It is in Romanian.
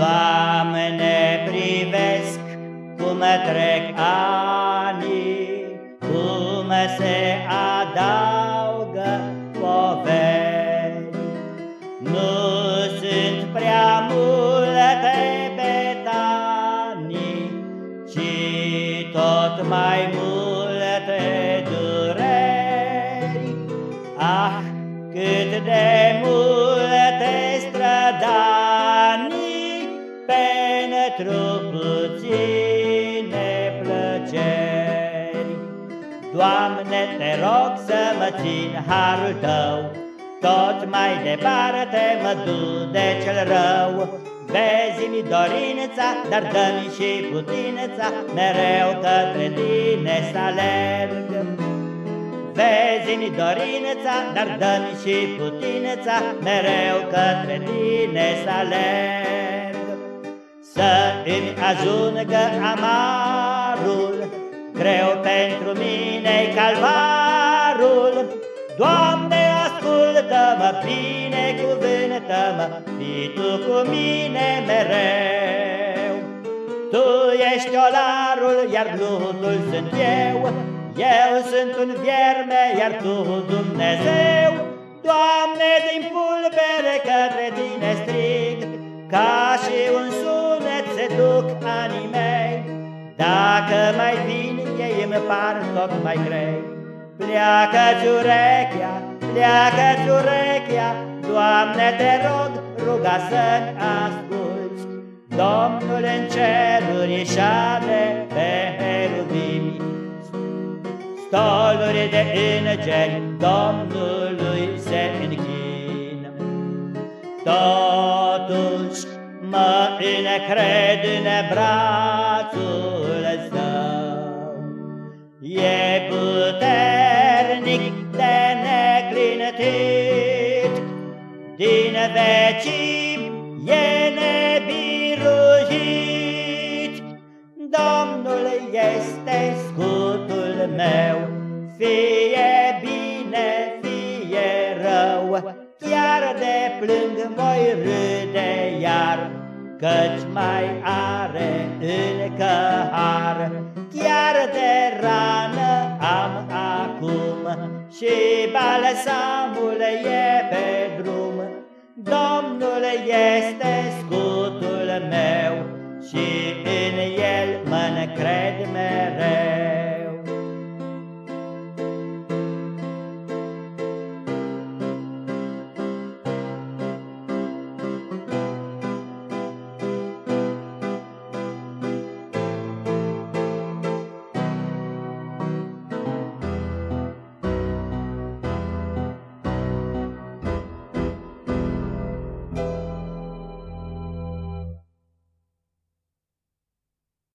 Doamne, privesc cum trec ani, cum se adaugă poveri. Nu sunt prea multe betanii, ci tot mai multe dureri. Ah, cât de pentru puține plăceri. Doamne, te rog să mă țin harul Tău, tot mai departe mă du de cel rău. Vezi-mi dorința, dar dă-mi și putința, mereu către tine să alerg. Vezi-mi dorința, dar dă-mi și putința, mereu către tine să alerg. Să îmi ajungă amarul, greu pentru mine calvarul. Doamne, ascultă-mă, binecuvântă-mă, fii Tu cu mine mereu. Tu ești olarul, iar blutul sunt eu, eu sunt un vierme, iar Tu Dumnezeu. Doamne, din pulbere către Tine strig, ca și un sunet se duc anii mei. Dacă mai vin, ei îmi par tot mai grei. Pleacă-ți urechea, pleacă-ți urechea, Doamne, te rog, ruga să-mi asculți. Domnul în ceruri șade pe heruvimi, Stoluri de îngeri Domnului se închină. Totuși mă încred în brațul său, E puternic de neclintit, Din vecii e nebiruit. Domnul este scutul meu, Fie bine, fie rău, Chiar de plâng voi râde iar, Căci mai are încă har. Chiar de rană am acum, Și balsamul e pe drum. Domnul este scutul meu, Și